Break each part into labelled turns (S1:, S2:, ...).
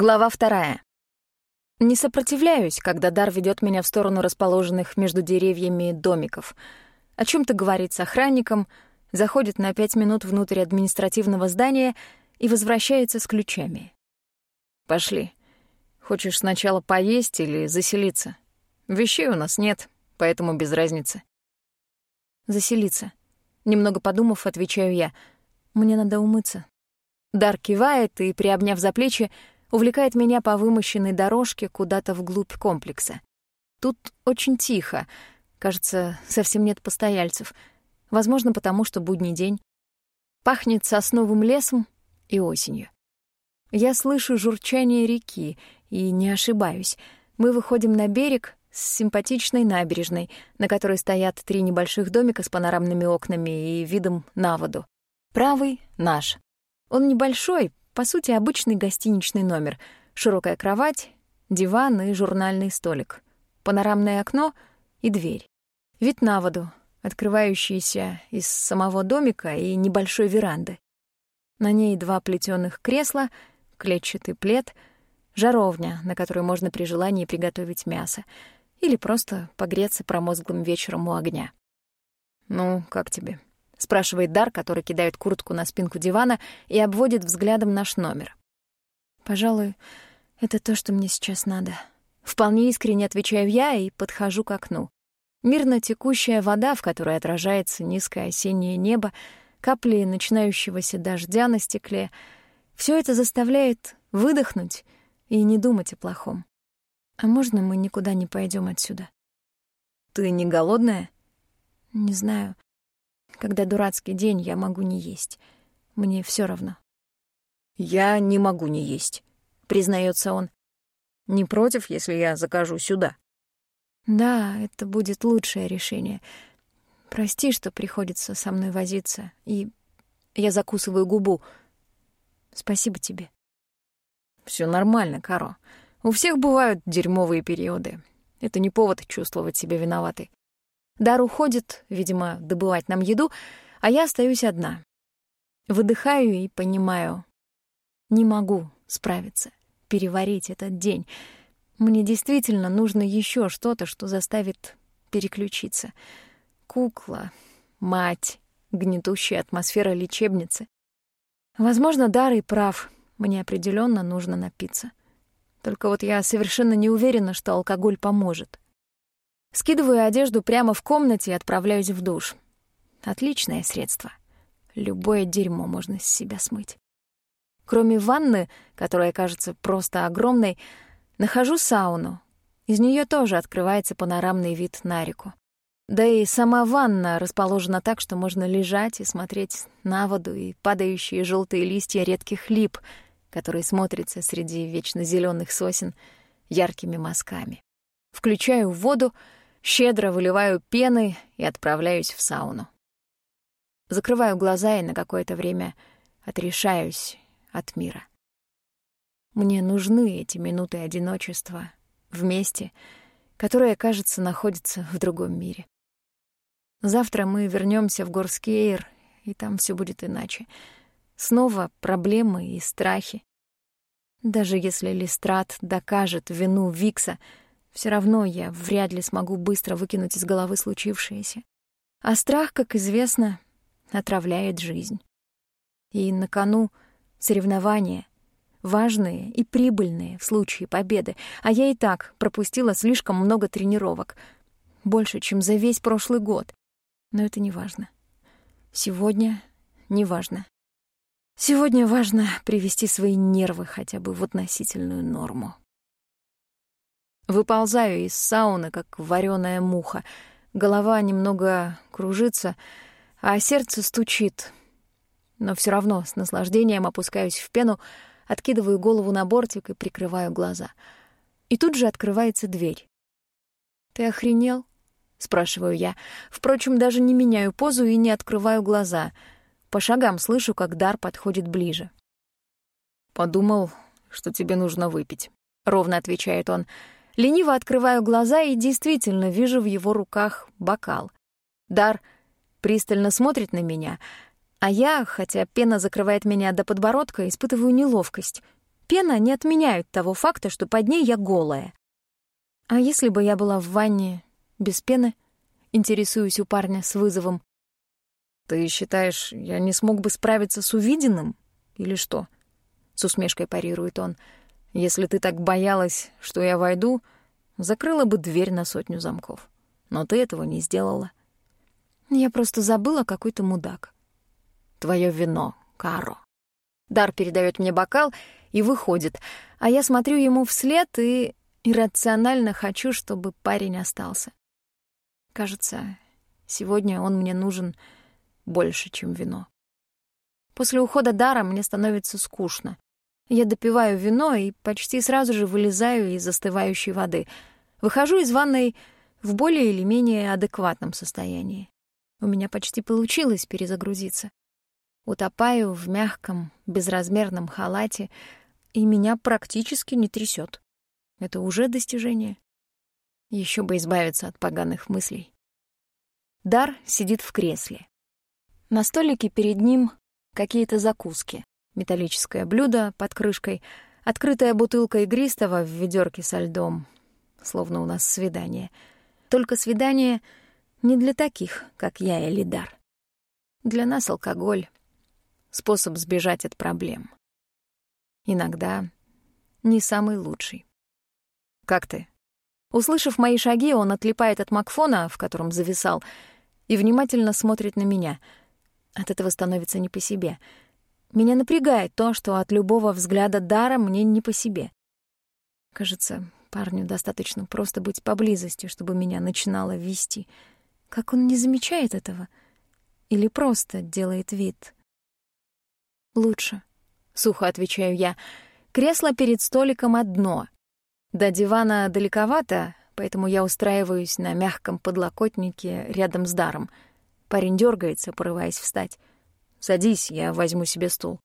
S1: Глава вторая. Не сопротивляюсь, когда дар ведет меня в сторону расположенных между деревьями домиков. О чем то говорит с охранником, заходит на пять минут внутрь административного здания и возвращается с ключами. «Пошли. Хочешь сначала поесть или заселиться? Вещей у нас нет, поэтому без разницы».
S2: «Заселиться». Немного подумав, отвечаю я. «Мне надо умыться».
S1: Дар кивает и, приобняв за плечи, увлекает меня по вымощенной дорожке куда-то вглубь комплекса. Тут очень тихо, кажется, совсем нет постояльцев. Возможно, потому что будний день. Пахнет сосновым лесом и осенью. Я слышу журчание реки и не ошибаюсь. Мы выходим на берег с симпатичной набережной, на которой стоят три небольших домика с панорамными окнами и видом на воду. Правый — наш. Он небольшой, по сути, обычный гостиничный номер. Широкая кровать, диван и журнальный столик. Панорамное окно и дверь. Вид на воду, открывающийся из самого домика и небольшой веранды. На ней два плетёных кресла, клетчатый плед, жаровня, на которой можно при желании приготовить мясо, или просто погреться промозглым вечером у огня. «Ну, как тебе?» — спрашивает Дар, который кидает куртку на спинку дивана и обводит взглядом наш номер.
S2: «Пожалуй, это то, что мне сейчас надо».
S1: Вполне искренне отвечаю я и подхожу к окну. Мирно текущая вода, в которой отражается низкое осеннее небо, капли начинающегося дождя на стекле — все это заставляет выдохнуть и не думать о плохом.
S2: «А можно мы никуда не пойдем отсюда?»
S1: «Ты не голодная?»
S2: «Не знаю. Когда дурацкий день, я могу не есть. Мне все равно.
S1: «Я не могу не есть», — признается он. «Не против, если я закажу сюда?»
S2: «Да, это будет лучшее решение. Прости, что приходится со мной возиться, и я закусываю губу. Спасибо тебе».
S1: Все нормально, Каро. У всех бывают дерьмовые периоды. Это не повод чувствовать себя виноватой. Дар уходит, видимо, добывать нам еду, а я остаюсь одна. Выдыхаю и понимаю. Не могу справиться, переварить этот день. Мне действительно нужно еще что-то, что заставит переключиться. Кукла, мать, гнетущая атмосфера лечебницы. Возможно, Дар и прав. Мне определенно нужно напиться. Только вот я совершенно не уверена, что алкоголь поможет. Скидываю одежду прямо в комнате и отправляюсь в душ. Отличное средство. Любое дерьмо можно с себя смыть. Кроме ванны, которая кажется просто огромной, нахожу сауну. Из нее тоже открывается панорамный вид на реку. Да и сама ванна расположена так, что можно лежать и смотреть на воду и падающие желтые листья редких лип, которые смотрятся среди вечно зеленых сосен яркими мазками. Включаю воду — щедро выливаю пены и отправляюсь в сауну. Закрываю глаза и на какое-то время отрешаюсь от мира. Мне нужны эти минуты одиночества в месте, которое, кажется, находится в другом мире. Завтра мы вернемся в Горскейр, и там все будет иначе. Снова проблемы и страхи. Даже если Листрат докажет вину Викса — все равно я вряд ли смогу быстро выкинуть из головы случившееся. А страх, как известно, отравляет жизнь. И на кону соревнования, важные и прибыльные в случае победы, а я и так пропустила слишком много тренировок, больше, чем за весь прошлый год. Но это не важно. Сегодня не важно. Сегодня важно привести свои нервы хотя бы в относительную норму. Выползаю из сауны, как вареная муха. Голова немного кружится, а сердце стучит. Но все равно с наслаждением опускаюсь в пену, откидываю голову на бортик и прикрываю глаза. И тут же открывается дверь. «Ты охренел?» — спрашиваю я. Впрочем, даже не меняю позу и не открываю глаза. По шагам слышу, как Дар подходит ближе. «Подумал, что тебе нужно выпить», — ровно отвечает он. Лениво открываю глаза и действительно вижу в его руках бокал. Дар пристально смотрит на меня, а я, хотя пена закрывает меня до подбородка, испытываю неловкость. пена не отменяют того факта, что под ней я голая. А если бы я была в ванне без пены? Интересуюсь у парня с вызовом. Ты считаешь, я не смог бы справиться с увиденным? Или что? С усмешкой парирует он. Если ты так боялась, что я войду, закрыла бы дверь на сотню замков. Но ты этого не сделала. Я просто забыла, какой то мудак. Твое вино, Каро. Дар передает мне бокал и выходит, а я смотрю ему вслед и иррационально хочу, чтобы парень остался. Кажется, сегодня он мне нужен больше, чем вино. После ухода Дара мне становится скучно. Я допиваю вино и почти сразу же вылезаю из застывающей воды. Выхожу из ванной в более или менее адекватном состоянии. У меня почти получилось перезагрузиться. Утопаю в мягком, безразмерном халате, и меня практически не трясет. Это уже достижение. Еще бы избавиться от поганых мыслей. Дар сидит в кресле. На столике перед ним какие-то закуски. Металлическое блюдо под крышкой, открытая бутылка игристого в ведерке со льдом. Словно у нас свидание. Только свидание не для таких, как я или Дар. Для нас алкоголь способ сбежать от проблем. Иногда не самый лучший. «Как ты?» Услышав мои шаги, он отлипает от Макфона, в котором зависал, и внимательно смотрит на меня. От этого становится не по себе. Меня напрягает то, что от любого взгляда дара мне не по себе. Кажется, парню достаточно просто быть поблизости, чтобы меня начинало вести. Как он не замечает этого? Или просто делает вид? «Лучше», — сухо отвечаю я. «Кресло перед столиком одно. До дивана далековато, поэтому я устраиваюсь на мягком подлокотнике рядом с даром. Парень дергается, порываясь встать. «Садись, я возьму себе стул».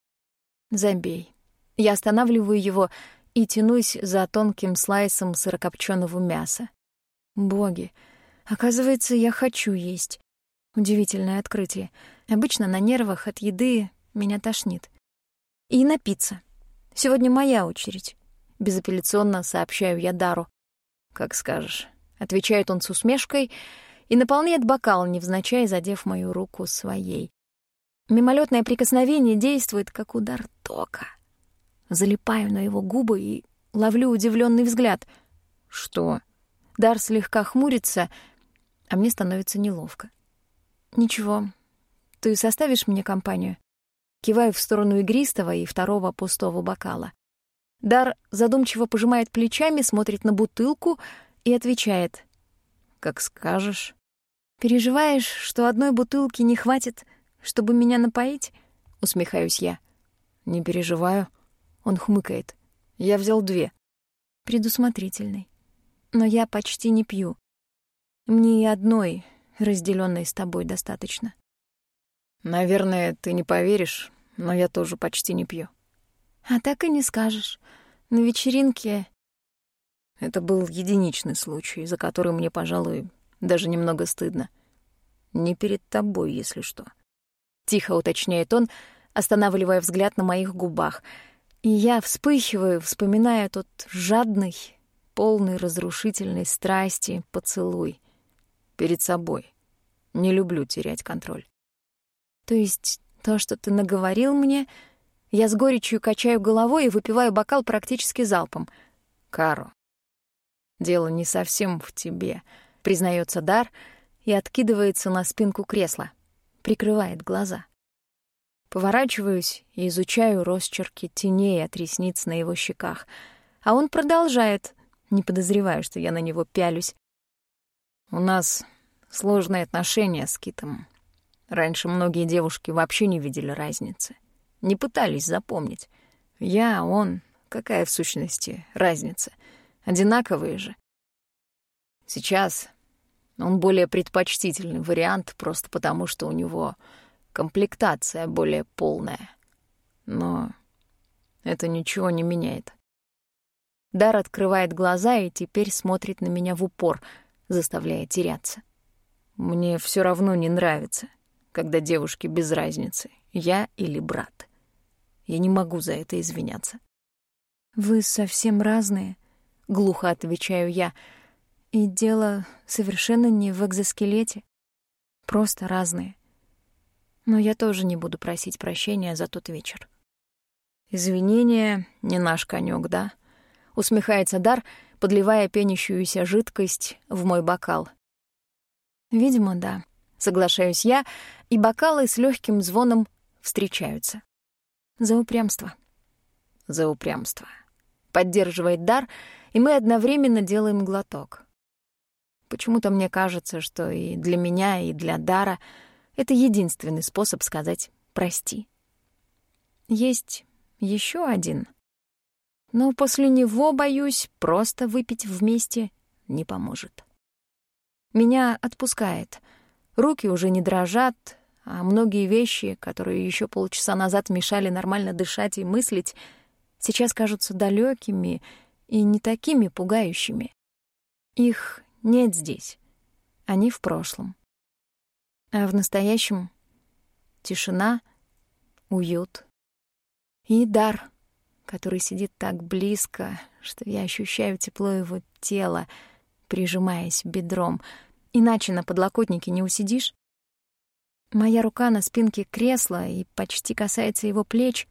S1: «Забей». Я останавливаю его и тянусь за тонким слайсом сырокопченого мяса. Боги, оказывается, я хочу есть. Удивительное открытие. Обычно на нервах от еды меня тошнит. И напиться. Сегодня моя очередь. Безапелляционно сообщаю я Дару. «Как скажешь», — отвечает он с усмешкой и наполняет бокал, невзначай задев мою руку своей. Мимолетное прикосновение действует, как удар тока. Залипаю на его губы и ловлю удивленный взгляд. «Что?» Дар слегка хмурится, а мне становится неловко. «Ничего. Ты составишь мне компанию?» Киваю в сторону игристого и второго пустого бокала. Дар задумчиво пожимает плечами, смотрит на бутылку и отвечает. «Как скажешь». «Переживаешь, что одной бутылки не хватит, чтобы меня напоить?» — усмехаюсь я. «Не переживаю». Он хмыкает. «Я взял две». Предусмотрительный. Но я почти не пью. Мне и одной, разделенной с тобой, достаточно. Наверное, ты не поверишь, но я тоже почти не пью. А так и не скажешь. На вечеринке... Это был единичный случай, за который мне, пожалуй, даже немного стыдно. Не перед тобой, если что. Тихо уточняет он, останавливая взгляд на моих губах. И я вспыхиваю, вспоминая тот жадный, полный разрушительной страсти поцелуй. Перед собой. Не люблю терять контроль. То есть то, что ты наговорил мне, я с горечью качаю головой и выпиваю бокал практически залпом. Каро, дело не совсем в тебе, признается Дар и откидывается на спинку кресла, прикрывает глаза. Поворачиваюсь и изучаю росчерки теней от ресниц на его щеках, а он продолжает, не подозревая, что я на него пялюсь. У нас сложные отношения с Китом. Раньше многие девушки вообще не видели разницы, не пытались запомнить. Я, он, какая в сущности разница? Одинаковые же. Сейчас он более предпочтительный вариант просто потому, что у него комплектация более полная. Но это ничего не меняет. Дар открывает глаза и теперь смотрит на меня в упор, заставляя теряться. Мне все равно не нравится — когда девушке без разницы, я или брат. Я не могу за это извиняться.
S2: «Вы совсем разные», — глухо отвечаю я. «И дело совершенно не в экзоскелете. Просто разные. Но я тоже не буду просить прощения за тот вечер».
S1: «Извинения — не наш конек, да?» — усмехается Дар, подливая пенящуюся жидкость в мой бокал.
S2: «Видимо, да», — соглашаюсь я, и бокалы с легким звоном встречаются. За упрямство.
S1: За упрямство. Поддерживает Дар, и мы одновременно делаем глоток. Почему-то мне кажется, что и для меня, и для Дара это единственный способ сказать «прости». Есть еще один. Но после него, боюсь, просто выпить вместе не поможет. Меня отпускает. Руки уже не дрожат, а многие вещи, которые еще полчаса назад мешали нормально дышать и мыслить, сейчас кажутся далекими и не такими пугающими. Их нет здесь. Они в прошлом. А в настоящем — тишина, уют и дар, который сидит так близко, что я ощущаю тепло его тела, прижимаясь бедром. Иначе на подлокотнике не усидишь. Моя рука на спинке кресла и почти касается его плеч.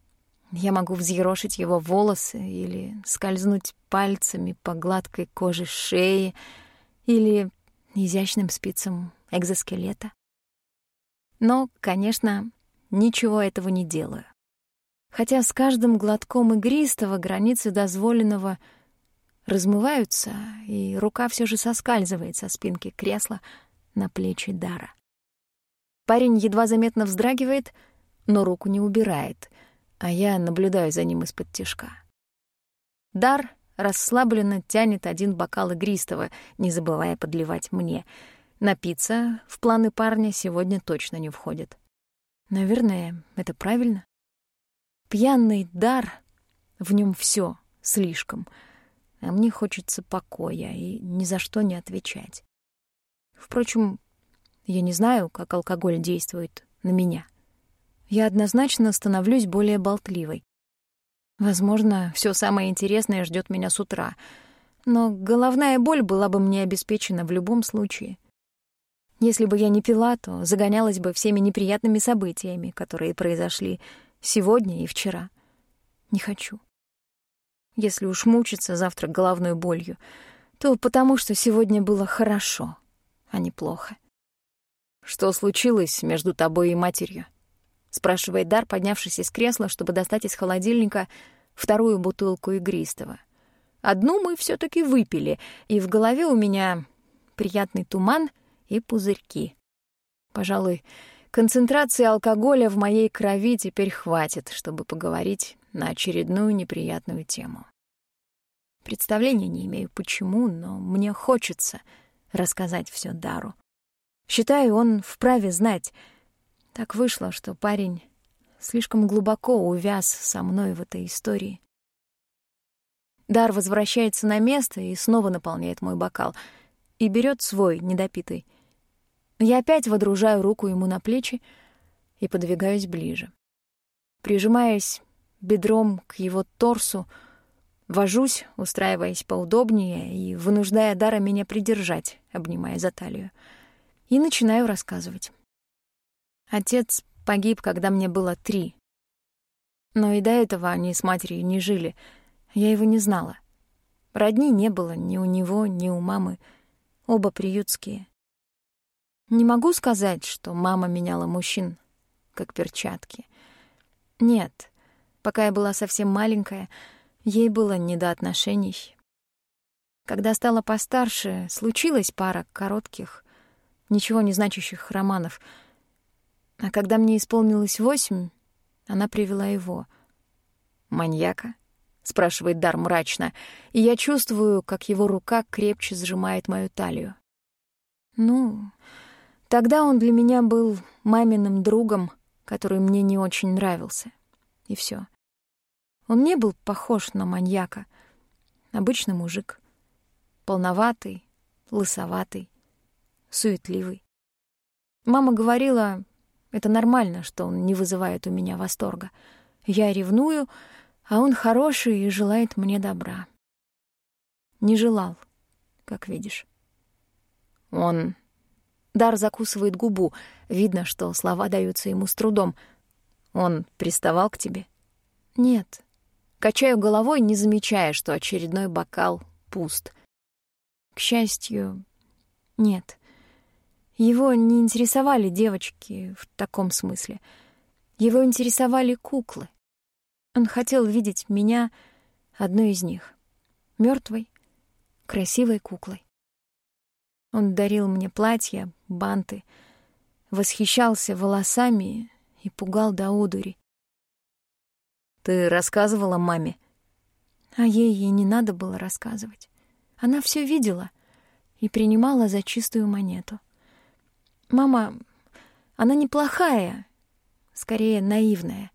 S1: Я могу взъерошить его волосы или скользнуть пальцами по гладкой коже шеи или изящным спицам экзоскелета. Но, конечно, ничего этого не делаю хотя с каждым глотком игристого границы дозволенного размываются, и рука все же соскальзывает со спинки кресла на плечи Дара. Парень едва заметно вздрагивает, но руку не убирает, а я наблюдаю за ним из-под тишка. Дар расслабленно тянет один бокал игристого, не забывая подливать мне. Напиться в планы парня сегодня точно не входит. Наверное, это правильно. Пьяный дар, в нем все слишком, а мне хочется покоя и ни за что не отвечать. Впрочем, я не знаю, как алкоголь действует на меня. Я однозначно становлюсь более болтливой. Возможно, все самое интересное ждет меня с утра, но головная боль была бы мне обеспечена в любом случае. Если бы я не пила, то загонялась бы всеми неприятными событиями, которые произошли Сегодня и вчера. Не хочу. Если уж мучиться завтра головной болью, то потому что сегодня было хорошо, а не плохо. «Что случилось между тобой и матерью?» — спрашивает Дар, поднявшись из кресла, чтобы достать из холодильника вторую бутылку игристого. Одну мы все таки выпили, и в голове у меня приятный туман и пузырьки. Пожалуй, Концентрации алкоголя в моей крови теперь хватит, чтобы поговорить на очередную неприятную тему. Представления не имею почему, но мне хочется рассказать все Дару. Считаю, он вправе знать. Так вышло, что парень слишком глубоко увяз со мной в этой истории. Дар возвращается на место и снова наполняет мой бокал и берет свой недопитый — я опять водружаю руку ему на плечи и подвигаюсь ближе. Прижимаясь бедром к его торсу, вожусь, устраиваясь поудобнее и вынуждая Дара меня придержать, обнимая за талию. И начинаю рассказывать. Отец погиб, когда мне было три. Но и до этого они с матерью не жили. Я его не знала. Родни не было ни у него, ни у мамы. Оба приютские. Не могу сказать, что мама меняла мужчин, как перчатки. Нет, пока я была совсем маленькая, ей было не до отношений. Когда стала постарше, случилась пара коротких, ничего не значащих романов. А когда мне исполнилось восемь, она привела его. «Маньяка?» — спрашивает Дар мрачно, и я чувствую, как его рука крепче сжимает мою талию. «Ну, Тогда он для меня был маминым другом, который мне не очень нравился. И все. Он не был похож на маньяка. Обычный мужик. Полноватый, лысоватый, суетливый. Мама говорила, это нормально, что он не вызывает у меня восторга. Я ревную,
S2: А он хороший и желает мне добра. Не желал, как видишь.
S1: Он...
S2: Дар закусывает губу. Видно, что слова даются ему с трудом.
S1: Он приставал к тебе?
S2: Нет. Качаю головой, не замечая, что очередной бокал пуст. К счастью, нет. Его не интересовали девочки в таком смысле. Его интересовали куклы. Он хотел видеть меня одной из них. мертвой, красивой куклой. Он дарил мне платья, банты, восхищался волосами и пугал до удури.
S1: Ты рассказывала маме?
S2: А ей и не надо было рассказывать. Она все видела и принимала за чистую монету. Мама, она неплохая, скорее наивная,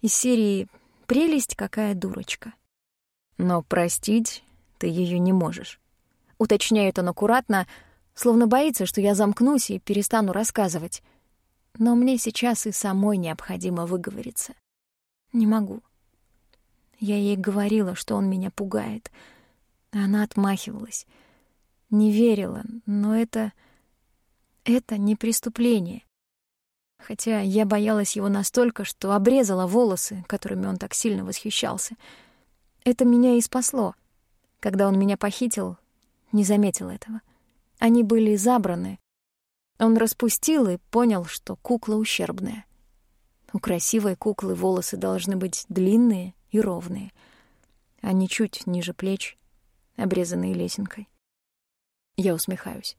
S2: из серии «Прелесть какая дурочка».
S1: Но простить ты ее не можешь.
S2: Уточняет он аккуратно, словно боится, что я замкнусь и перестану рассказывать. Но мне сейчас и самой необходимо выговориться. Не могу. Я ей говорила, что он меня пугает. Она отмахивалась. Не верила, но это... Это не преступление. Хотя я боялась его настолько, что обрезала волосы, которыми он так сильно восхищался. Это меня и спасло. Когда он меня похитил, не заметил этого. Они были забраны. Он распустил и понял, что кукла ущербная. У красивой куклы волосы должны быть длинные и ровные, а не чуть ниже плеч, обрезанные лесенкой. Я усмехаюсь.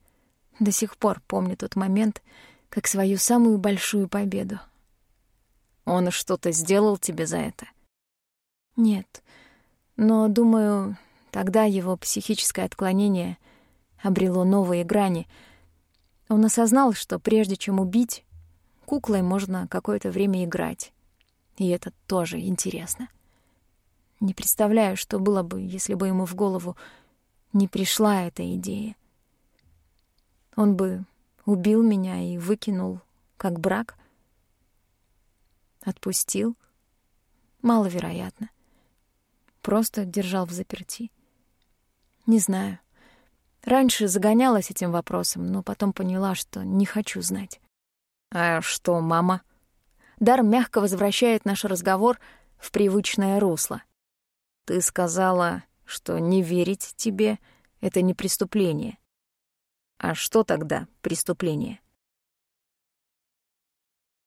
S2: До сих пор помню тот момент, как свою самую большую победу.
S1: Он что-то сделал тебе за это?
S2: Нет, но, думаю, тогда его психическое отклонение обрело новые грани. Он осознал, что прежде чем убить, Куклой можно какое-то время играть. И это тоже интересно. Не представляю, что было бы, если бы ему в голову не пришла эта идея. Он бы убил меня и выкинул, как брак. Отпустил. Маловероятно. Просто держал в заперти. Не знаю. Раньше загонялась этим вопросом, но потом поняла, что не хочу знать.
S1: «А что, мама?»
S2: Дар мягко возвращает наш разговор в привычное русло.
S1: «Ты сказала, что не верить тебе — это не преступление. А что тогда преступление?»